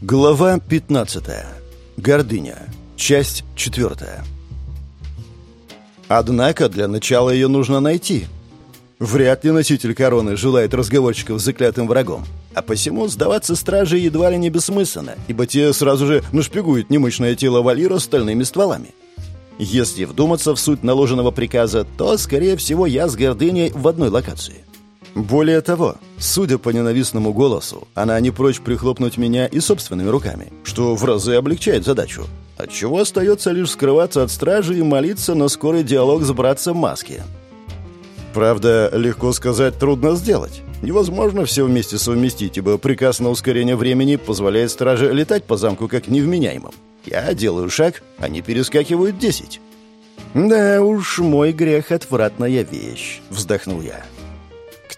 Глава 15. Гордыня. Часть 4. Однако для начала ее нужно найти. Вряд ли носитель короны желает разговорчиков с заклятым врагом. А посему сдаваться страже едва ли не бессмысленно, ибо те сразу же нашпигуют немощное тело Валира стальными стволами. Если вдуматься в суть наложенного приказа, то, скорее всего, я с гордыней в одной локации. Более того, судя по ненавистному голосу, она не прочь прихлопнуть меня и собственными руками, что в разы облегчает задачу. Отчего остается лишь скрываться от стражи и молиться на скорый диалог с братцем Маски. Правда, легко сказать, трудно сделать. Невозможно все вместе совместить, ибо приказ на ускорение времени позволяет страже летать по замку как невменяемым. Я делаю шаг, они перескакивают десять. «Да уж, мой грех — отвратная вещь», — вздохнул я.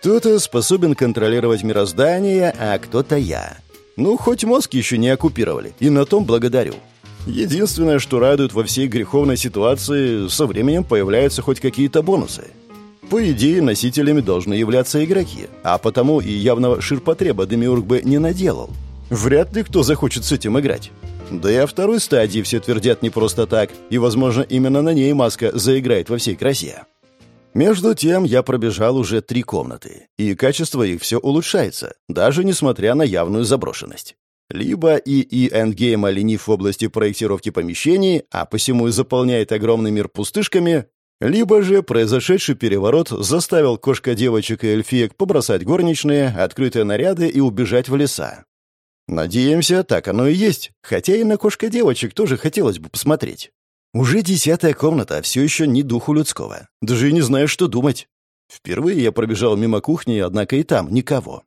Кто-то способен контролировать мироздание, а кто-то я. Ну, хоть мозг еще не оккупировали, и на том благодарю. Единственное, что радует во всей греховной ситуации, со временем появляются хоть какие-то бонусы. По идее, носителями должны являться игроки, а потому и явного ширпотреба Демиург бы не наделал. Вряд ли кто захочет с этим играть. Да и о второй стадии все твердят не просто так, и, возможно, именно на ней маска заиграет во всей красе. Между тем я пробежал уже три комнаты, и качество их все улучшается, даже несмотря на явную заброшенность. Либо ИИ Эндгейма ленив в области проектировки помещений, а посему и заполняет огромный мир пустышками, либо же произошедший переворот заставил кошка-девочек и эльфиек побросать горничные, открытые наряды и убежать в леса. Надеемся, так оно и есть, хотя и на кошка-девочек тоже хотелось бы посмотреть. Уже десятая комната, а все еще ни духу людского. Даже и не знаю, что думать. Впервые я пробежал мимо кухни, однако и там никого.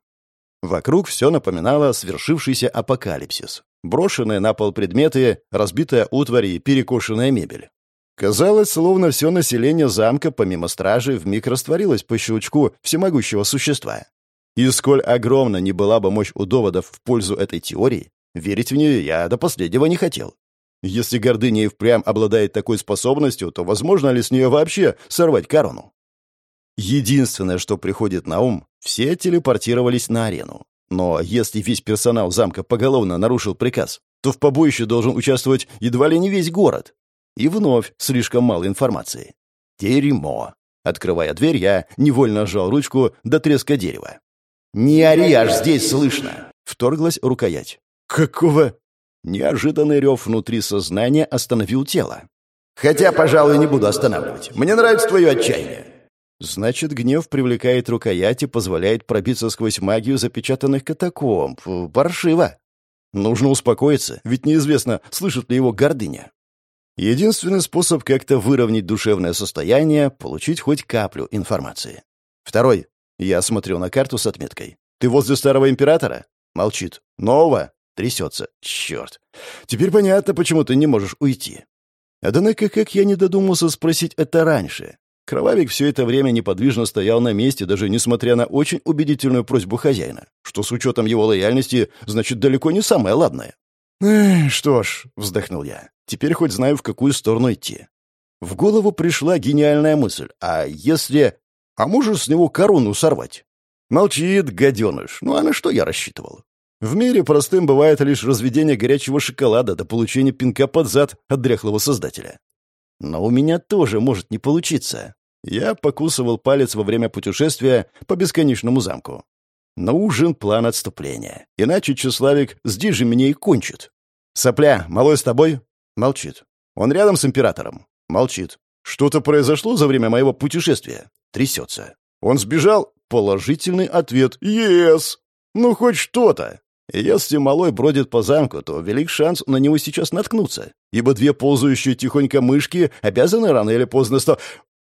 Вокруг все напоминало свершившийся апокалипсис. Брошенные на пол предметы, разбитая утварь и перекошенная мебель. Казалось, словно все население замка, помимо стражи, вмиг растворилось по щелчку всемогущего существа. И сколь огромна не была бы мощь у доводов в пользу этой теории, верить в нее я до последнего не хотел. Если гордыня и впрямь обладает такой способностью, то возможно ли с нее вообще сорвать корону? Единственное, что приходит на ум, все телепортировались на арену. Но если весь персонал замка поголовно нарушил приказ, то в побоище должен участвовать едва ли не весь город. И вновь слишком мало информации. Дерьмо. Открывая дверь, я невольно сжал ручку до треска дерева. «Не ори, аж здесь слышно!» — вторглась рукоять. «Какого?» Неожиданный рев внутри сознания остановил тело. «Хотя, пожалуй, не буду останавливать. Мне нравится твое отчаяние». Значит, гнев привлекает рукоять и позволяет пробиться сквозь магию запечатанных катакомб. Паршиво. Нужно успокоиться, ведь неизвестно, слышит ли его гордыня. Единственный способ как-то выровнять душевное состояние — получить хоть каплю информации. Второй. Я смотрю на карту с отметкой. «Ты возле старого императора?» Молчит. «Нового?» Трясется. Черт. Теперь понятно, почему ты не можешь уйти. Однако, как я не додумался спросить это раньше? Кровавик все это время неподвижно стоял на месте, даже несмотря на очень убедительную просьбу хозяина, что с учетом его лояльности, значит, далеко не самое ладное. «Эх, что ж», — вздохнул я, — «теперь хоть знаю, в какую сторону идти». В голову пришла гениальная мысль. А если... А можешь с него корону сорвать? Молчит, гаденыш. Ну а на что я рассчитывал? В мире простым бывает лишь разведение горячего шоколада до получения пинка под зад от дряхлого создателя. Но у меня тоже может не получиться. Я покусывал палец во время путешествия по бесконечному замку. Нужен план отступления. Иначе Чеславик здесь же меня и кончит. «Сопля, малой с тобой?» Молчит. «Он рядом с императором?» Молчит. «Что-то произошло за время моего путешествия?» Трясется. «Он сбежал?» Положительный ответ «Ес!» «Ну, хоть что-то!» Если малой бродит по замку, то велик шанс на него сейчас наткнуться, ибо две ползающие тихонько мышки обязаны рано или поздно стать...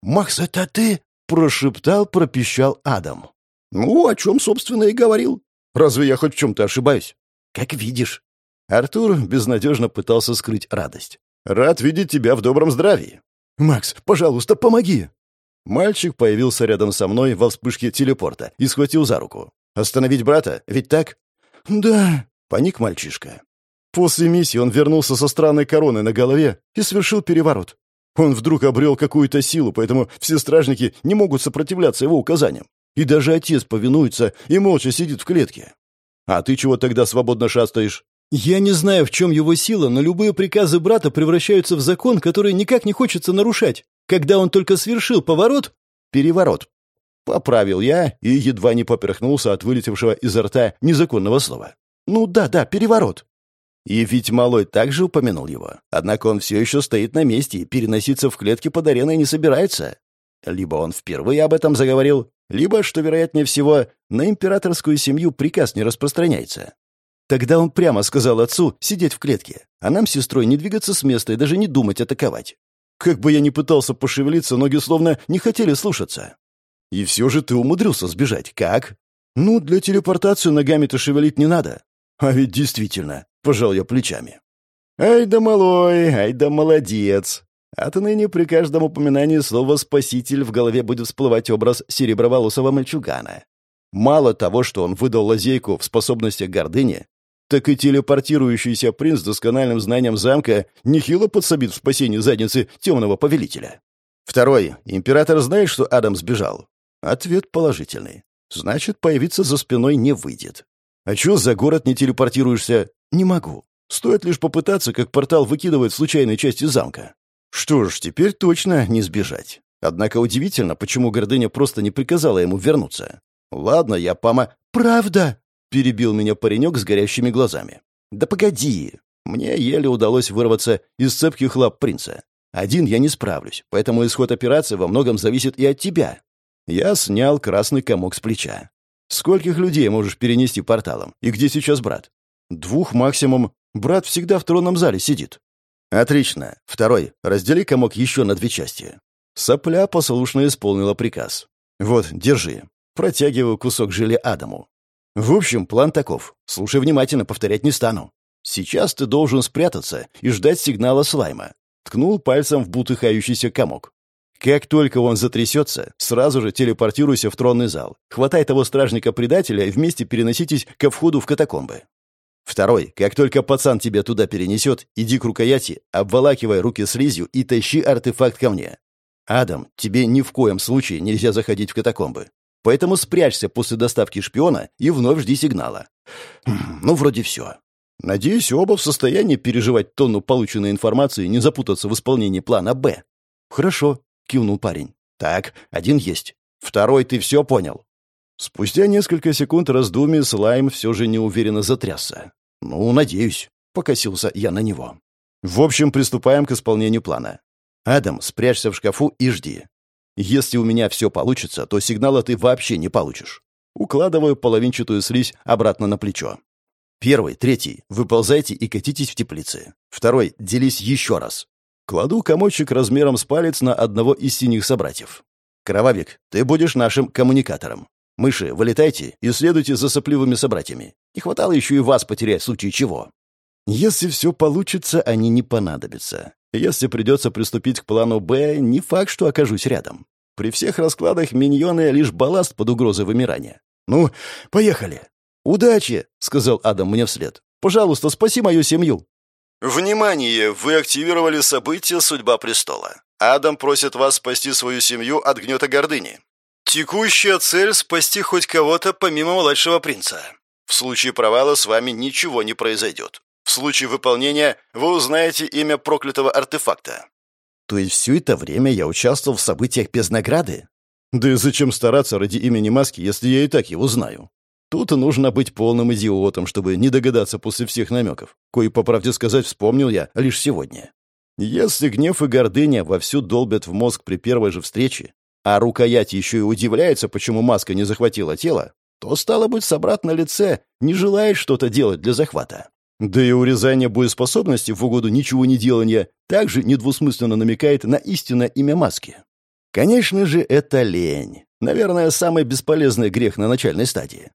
«Макс, это ты?» — прошептал, пропищал Адам. «Ну, о чем, собственно, и говорил. Разве я хоть в чем-то ошибаюсь?» «Как видишь». Артур безнадежно пытался скрыть радость. «Рад видеть тебя в добром здравии». «Макс, пожалуйста, помоги!» Мальчик появился рядом со мной во вспышке телепорта и схватил за руку. «Остановить брата? Ведь так?» «Да», — паник мальчишка. После миссии он вернулся со странной короной на голове и совершил переворот. Он вдруг обрел какую-то силу, поэтому все стражники не могут сопротивляться его указаниям. И даже отец повинуется и молча сидит в клетке. А ты чего тогда свободно шастаешь? Я не знаю, в чем его сила, но любые приказы брата превращаются в закон, который никак не хочется нарушать. Когда он только свершил поворот... Переворот. Поправил я и едва не поперхнулся от вылетевшего изо рта незаконного слова. Ну да, да, переворот. И ведь Малой также упомянул его. Однако он все еще стоит на месте и переноситься в клетке под ареной не собирается. Либо он впервые об этом заговорил, либо, что вероятнее всего, на императорскую семью приказ не распространяется. Тогда он прямо сказал отцу сидеть в клетке, а нам с сестрой не двигаться с места и даже не думать атаковать. Как бы я ни пытался пошевелиться, ноги словно не хотели слушаться. И все же ты умудрился сбежать. Как? Ну, для телепортации ногами-то шевелить не надо. А ведь действительно, пожал я плечами. Ай да малой, ай да молодец. Отныне при каждом упоминании слова «спаситель» в голове будет всплывать образ сереброволосого мальчугана. Мало того, что он выдал лазейку в способностях гордыни, так и телепортирующийся принц с доскональным знанием замка нехило подсобит в спасении задницы темного повелителя. Второй. Император знает, что Адам сбежал? Ответ положительный. Значит, появиться за спиной не выйдет. А чё за город не телепортируешься? Не могу. Стоит лишь попытаться, как портал выкидывает в случайной части замка. Что ж, теперь точно не сбежать. Однако удивительно, почему гордыня просто не приказала ему вернуться. Ладно, я пама... Правда? Перебил меня паренек с горящими глазами. «Да погоди!» Мне еле удалось вырваться из цепких лап принца. Один я не справлюсь, поэтому исход операции во многом зависит и от тебя. Я снял красный комок с плеча. Скольких людей можешь перенести порталом? И где сейчас брат? Двух максимум. Брат всегда в тронном зале сидит. Отлично. Второй. Раздели комок еще на две части. Сопля послушно исполнила приказ. Вот, держи. Протягиваю кусок желе Адаму. В общем, план таков. Слушай внимательно, повторять не стану. Сейчас ты должен спрятаться и ждать сигнала слайма. Ткнул пальцем в бутыхающийся комок. Как только он затрясется, сразу же телепортируйся в тронный зал. Хватай того стражника-предателя и вместе переноситесь ко входу в катакомбы. Второй. Как только пацан тебя туда перенесет, иди к рукояти, обволакивай руки слизью и тащи артефакт ко мне. Адам, тебе ни в коем случае нельзя заходить в катакомбы. Поэтому спрячься после доставки шпиона и вновь жди сигнала. Хм, ну, вроде все. Надеюсь, оба в состоянии переживать тонну полученной информации и не запутаться в исполнении плана «Б». «Хорошо», — кивнул парень. «Так, один есть. Второй ты все понял». Спустя несколько секунд раздумий слайм все же неуверенно затрясся. «Ну, надеюсь», — покосился я на него. «В общем, приступаем к исполнению плана. Адам, спрячься в шкафу и жди. Если у меня все получится, то сигнала ты вообще не получишь. Укладываю половинчатую слизь обратно на плечо. Первый, третий. Выползайте и катитесь в теплицы. Второй. Делись еще раз. Кладу комочек размером с палец на одного из синих собратьев. Кровавик, ты будешь нашим коммуникатором. Мыши, вылетайте и следуйте за сопливыми собратьями. Не хватало еще и вас потерять в случае чего. Если все получится, они не понадобятся. Если придется приступить к плану «Б», не факт, что окажусь рядом. При всех раскладах миньоны — лишь балласт под угрозой вымирания. «Ну, поехали!» «Удачи!» — сказал Адам мне вслед. «Пожалуйста, спаси мою семью!» «Внимание! Вы активировали событие «Судьба престола». Адам просит вас спасти свою семью от гнета гордыни. Текущая цель — спасти хоть кого-то помимо младшего принца. В случае провала с вами ничего не произойдет. В случае выполнения вы узнаете имя проклятого артефакта». «То есть все это время я участвовал в событиях без награды?» «Да и зачем стараться ради имени Маски, если я и так его знаю?» Тут нужно быть полным идиотом, чтобы не догадаться после всех намеков, кои, по правде сказать, вспомнил я лишь сегодня. Если гнев и гордыня вовсю долбят в мозг при первой же встрече, а рукоять еще и удивляется, почему маска не захватила тело, то, стало быть, собрат на лице не желает что-то делать для захвата. Да и урезание боеспособности в угоду ничего не делания также недвусмысленно намекает на истинное имя маски. Конечно же, это лень. Наверное, самый бесполезный грех на начальной стадии.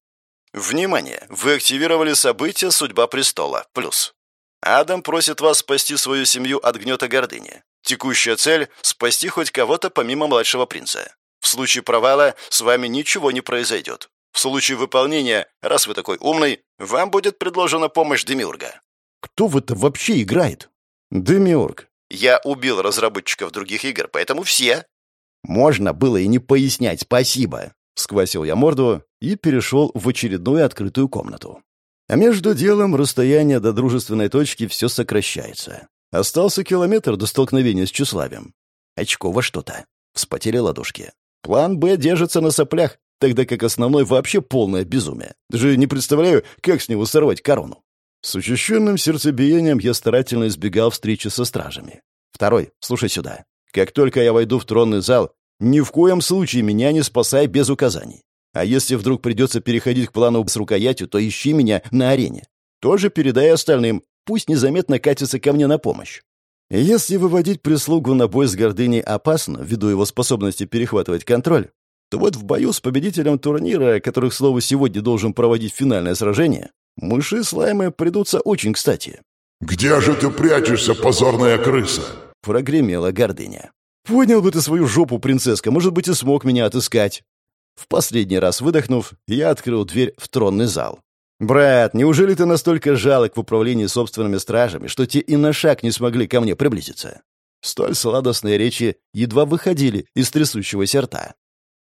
Внимание! Вы активировали событие «Судьба престола». Плюс. Адам просит вас спасти свою семью от гнета гордыни. Текущая цель — спасти хоть кого-то помимо младшего принца. В случае провала с вами ничего не произойдет. В случае выполнения, раз вы такой умный, вам будет предложена помощь Демиурга». «Кто в это вообще играет?» «Демиург». «Я убил разработчиков других игр, поэтому все». «Можно было и не пояснять, спасибо». Сквасил я морду и перешел в очередную открытую комнату. А между делом расстояние до дружественной точки все сокращается. Остался километр до столкновения с тщеславием. Очково что-то. Вспотели ладошки. План «Б» держится на соплях, тогда как основной вообще полное безумие. Даже не представляю, как с него сорвать корону. С учащенным сердцебиением я старательно избегал встречи со стражами. Второй, слушай сюда. Как только я войду в тронный зал, ни в коем случае меня не спасай без указаний. А если вдруг придется переходить к плану с рукоятью, то ищи меня на арене. Тоже передай остальным, пусть незаметно катятся ко мне на помощь. Если выводить прислугу на бой с гордыней опасно, ввиду его способности перехватывать контроль, то вот в бою с победителем турнира, который, к слову, сегодня должен проводить финальное сражение, мыши слаймы придутся очень кстати. «Где же ты прячешься, позорная крыса?» — прогремела гордыня. «Поднял бы ты свою жопу, принцесска, может быть, и смог меня отыскать». В последний раз выдохнув, я открыл дверь в тронный зал. «Брат, неужели ты настолько жалок в управлении собственными стражами, что те и на шаг не смогли ко мне приблизиться?» Столь сладостные речи едва выходили из трясущегося рта.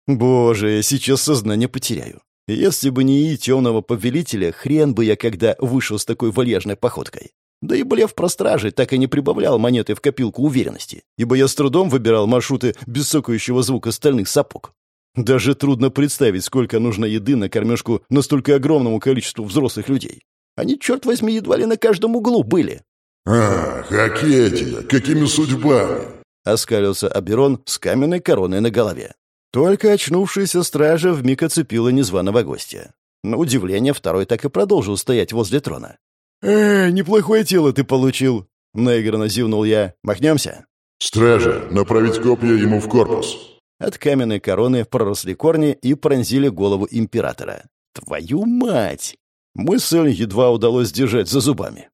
Боже, я сейчас сознание потеряю. Если бы не и темного повелителя, хрен бы я когда вышел с такой вальяжной походкой. Да и блеф про стражи так и не прибавлял монеты в копилку уверенности, ибо я с трудом выбирал маршруты без сокающего звука стальных сапог. Даже трудно представить, сколько нужно еды на кормежку настолько огромному количеству взрослых людей. Они, черт возьми, едва ли на каждом углу были. «Ах, Акетия, какими судьбами?» — оскалился Аберон с каменной короной на голове. Только очнувшаяся стража вмиг оцепила незваного гостя. На удивление, второй так и продолжил стоять возле трона. «Э, неплохое тело ты получил!» — наигранно зевнул я. «Махнемся?» «Стража, направить копья ему в корпус!» От каменной короны проросли корни и пронзили голову императора. «Твою мать!» Мысль едва удалось сдержать за зубами.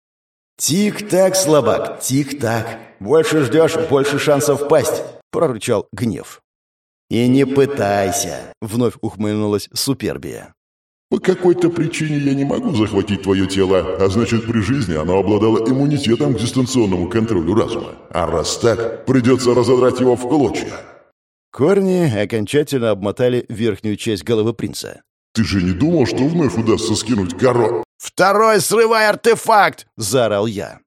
«Тик-так, слабак, тик-так. Больше ждешь, больше шансов пасть!» — прорычал гнев. «И не пытайся!» — вновь ухмыльнулась Супербия. «По какой-то причине я не могу захватить твое тело, а значит, при жизни оно обладало иммунитетом к дистанционному контролю разума. А раз так, придется разодрать его в клочья». Корни окончательно обмотали верхнюю часть головы принца. «Ты же не думал, что вновь удастся скинуть коро...» «Второй срывай артефакт!» — заорал я.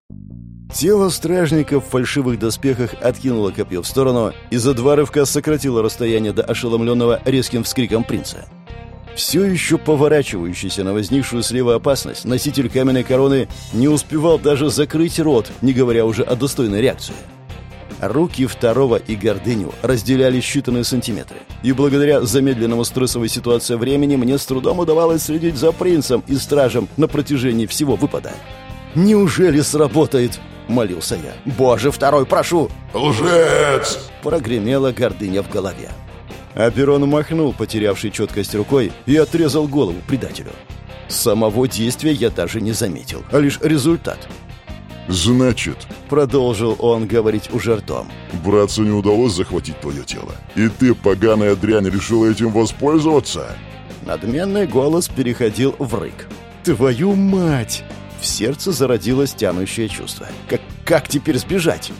Тело стражника в фальшивых доспехах откинуло копье в сторону и за два рывка сократило расстояние до ошеломленного резким вскриком принца. Все еще поворачивающийся на возникшую слева опасность, носитель каменной короны не успевал даже закрыть рот, не говоря уже о достойной реакции. Руки второго и гордыню разделяли считанные сантиметры. И благодаря замедленному стрессовой ситуации времени мне с трудом удавалось следить за принцем и стражем на протяжении всего выпада. «Неужели сработает?» — молился я. «Боже, второй, прошу!» «Лжец!» — прогремела гордыня в голове. Аперон махнул, потерявший четкость рукой, и отрезал голову предателю. Самого действия я даже не заметил, а лишь результат. «Значит...» — продолжил он говорить уже ртом. «Братцу не удалось захватить твое тело. И ты, поганая дрянь, решила этим воспользоваться?» Надменный голос переходил в рык. «Твою мать!» В сердце зародилось тянущее чувство. «Как, как теперь сбежать?»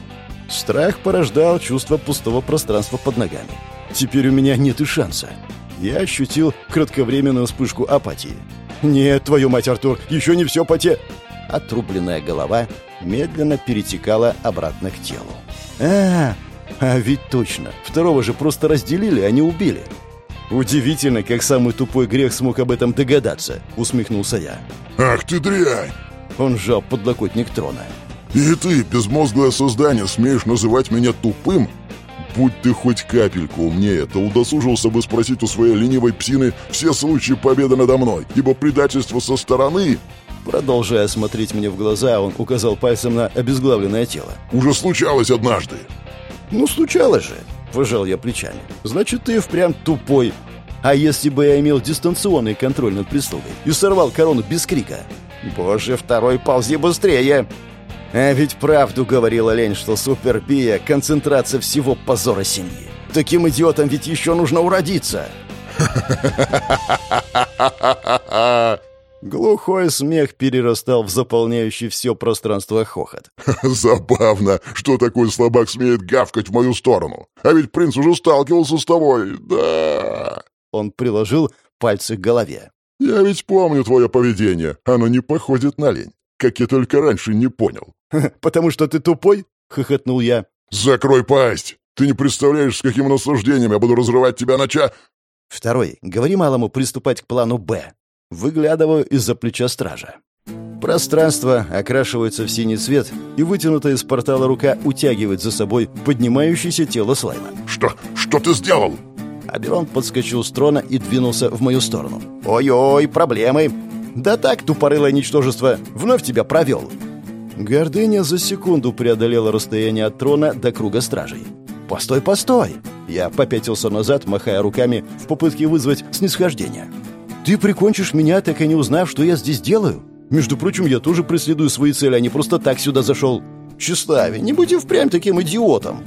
Страх порождал чувство пустого пространства под ногами. Теперь у меня нет и шанса. Я ощутил кратковременную вспышку апатии. «Нет, твою мать, Артур, еще не все поте...» Отрубленная голова медленно перетекала обратно к телу. «А, а ведь точно, второго же просто разделили, а не убили». «Удивительно, как самый тупой грех смог об этом догадаться», — усмехнулся я. «Ах ты дрянь!» Он сжал подлокотник трона. «И ты, безмозглое создание, смеешь называть меня тупым? Будь ты хоть капельку умнее, то удосужился бы спросить у своей ленивой псины все случаи победы надо мной, ибо предательство со стороны...» Продолжая смотреть мне в глаза, он указал пальцем на обезглавленное тело. «Уже случалось однажды». «Ну, случалось же», — пожал я плечами. «Значит, ты впрямь тупой. А если бы я имел дистанционный контроль над прислугой и сорвал корону без крика? Боже, второй ползи быстрее!» А ведь правду говорила лень, что супербия — концентрация всего позора семьи. Таким идиотом ведь еще нужно уродиться. Глухой смех перерастал в заполняющий все пространство хохот. «Забавно, что такой слабак смеет гавкать в мою сторону. А ведь принц уже сталкивался с тобой, да...» Он приложил пальцы к голове. Я ведь помню твое поведение. Оно не походит на лень. Как я только раньше не понял. «Потому что ты тупой?» — хохотнул я. «Закрой пасть! Ты не представляешь, с каким наслаждением я буду разрывать тебя на ча...» Второй. Говори малому приступать к плану «Б». Выглядываю из-за плеча стража. Пространство окрашивается в синий цвет, и вытянутая из портала рука утягивает за собой поднимающееся тело слайма. «Что? Что ты сделал?» Аберон подскочил с трона и двинулся в мою сторону. «Ой-ой, проблемы! Да так, тупорылое ничтожество, вновь тебя провел!» Гордыня за секунду преодолела расстояние от трона до круга стражей. «Постой, постой!» Я попятился назад, махая руками в попытке вызвать снисхождение. «Ты прикончишь меня, так и не узнав, что я здесь делаю? Между прочим, я тоже преследую свои цели, а не просто так сюда зашел. Тщеславе, не будь и впрямь таким идиотом!»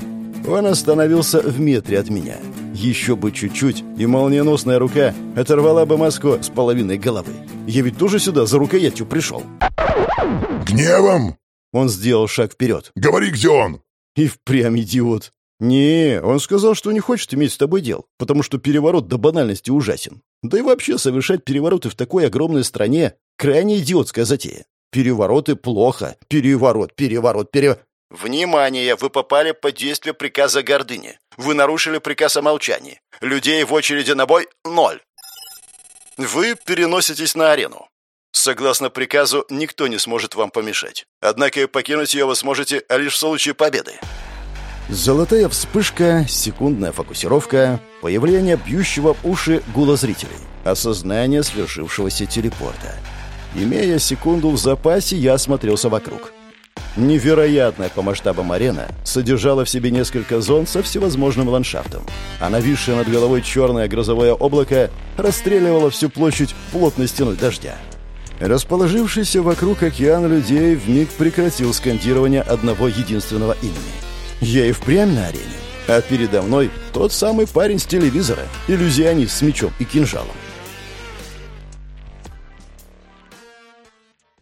Он остановился в метре от меня. Еще бы чуть-чуть, и молниеносная рука оторвала бы Москву с половиной головы. Я ведь тоже сюда за рукоятью пришел. «Гневом?» Он сделал шаг вперед. «Говори, где он?» И впрямь идиот. «Не, он сказал, что не хочет иметь с тобой дел, потому что переворот до банальности ужасен. Да и вообще совершать перевороты в такой огромной стране — крайне идиотская затея. Перевороты плохо. Переворот, переворот, переворот. Внимание! Вы попали под действие приказа гордыни. Вы нарушили приказ о молчании. Людей в очереди на бой — ноль. Вы переноситесь на арену. Согласно приказу, никто не сможет вам помешать. Однако покинуть ее вы сможете лишь в случае победы. Золотая вспышка, секундная фокусировка, появление бьющего уши гула зрителей, осознание свершившегося телепорта. Имея секунду в запасе, я осмотрелся вокруг. Невероятная по масштабам арена содержала в себе несколько зон со всевозможным ландшафтом, а нависшее над головой черное грозовое облако расстреливало всю площадь плотной стеной дождя. Расположившийся вокруг океан людей вмиг прекратил скандирование одного единственного имени. Я и впрямь на арене, а передо мной тот самый парень с телевизора, иллюзионист с мечом и кинжалом.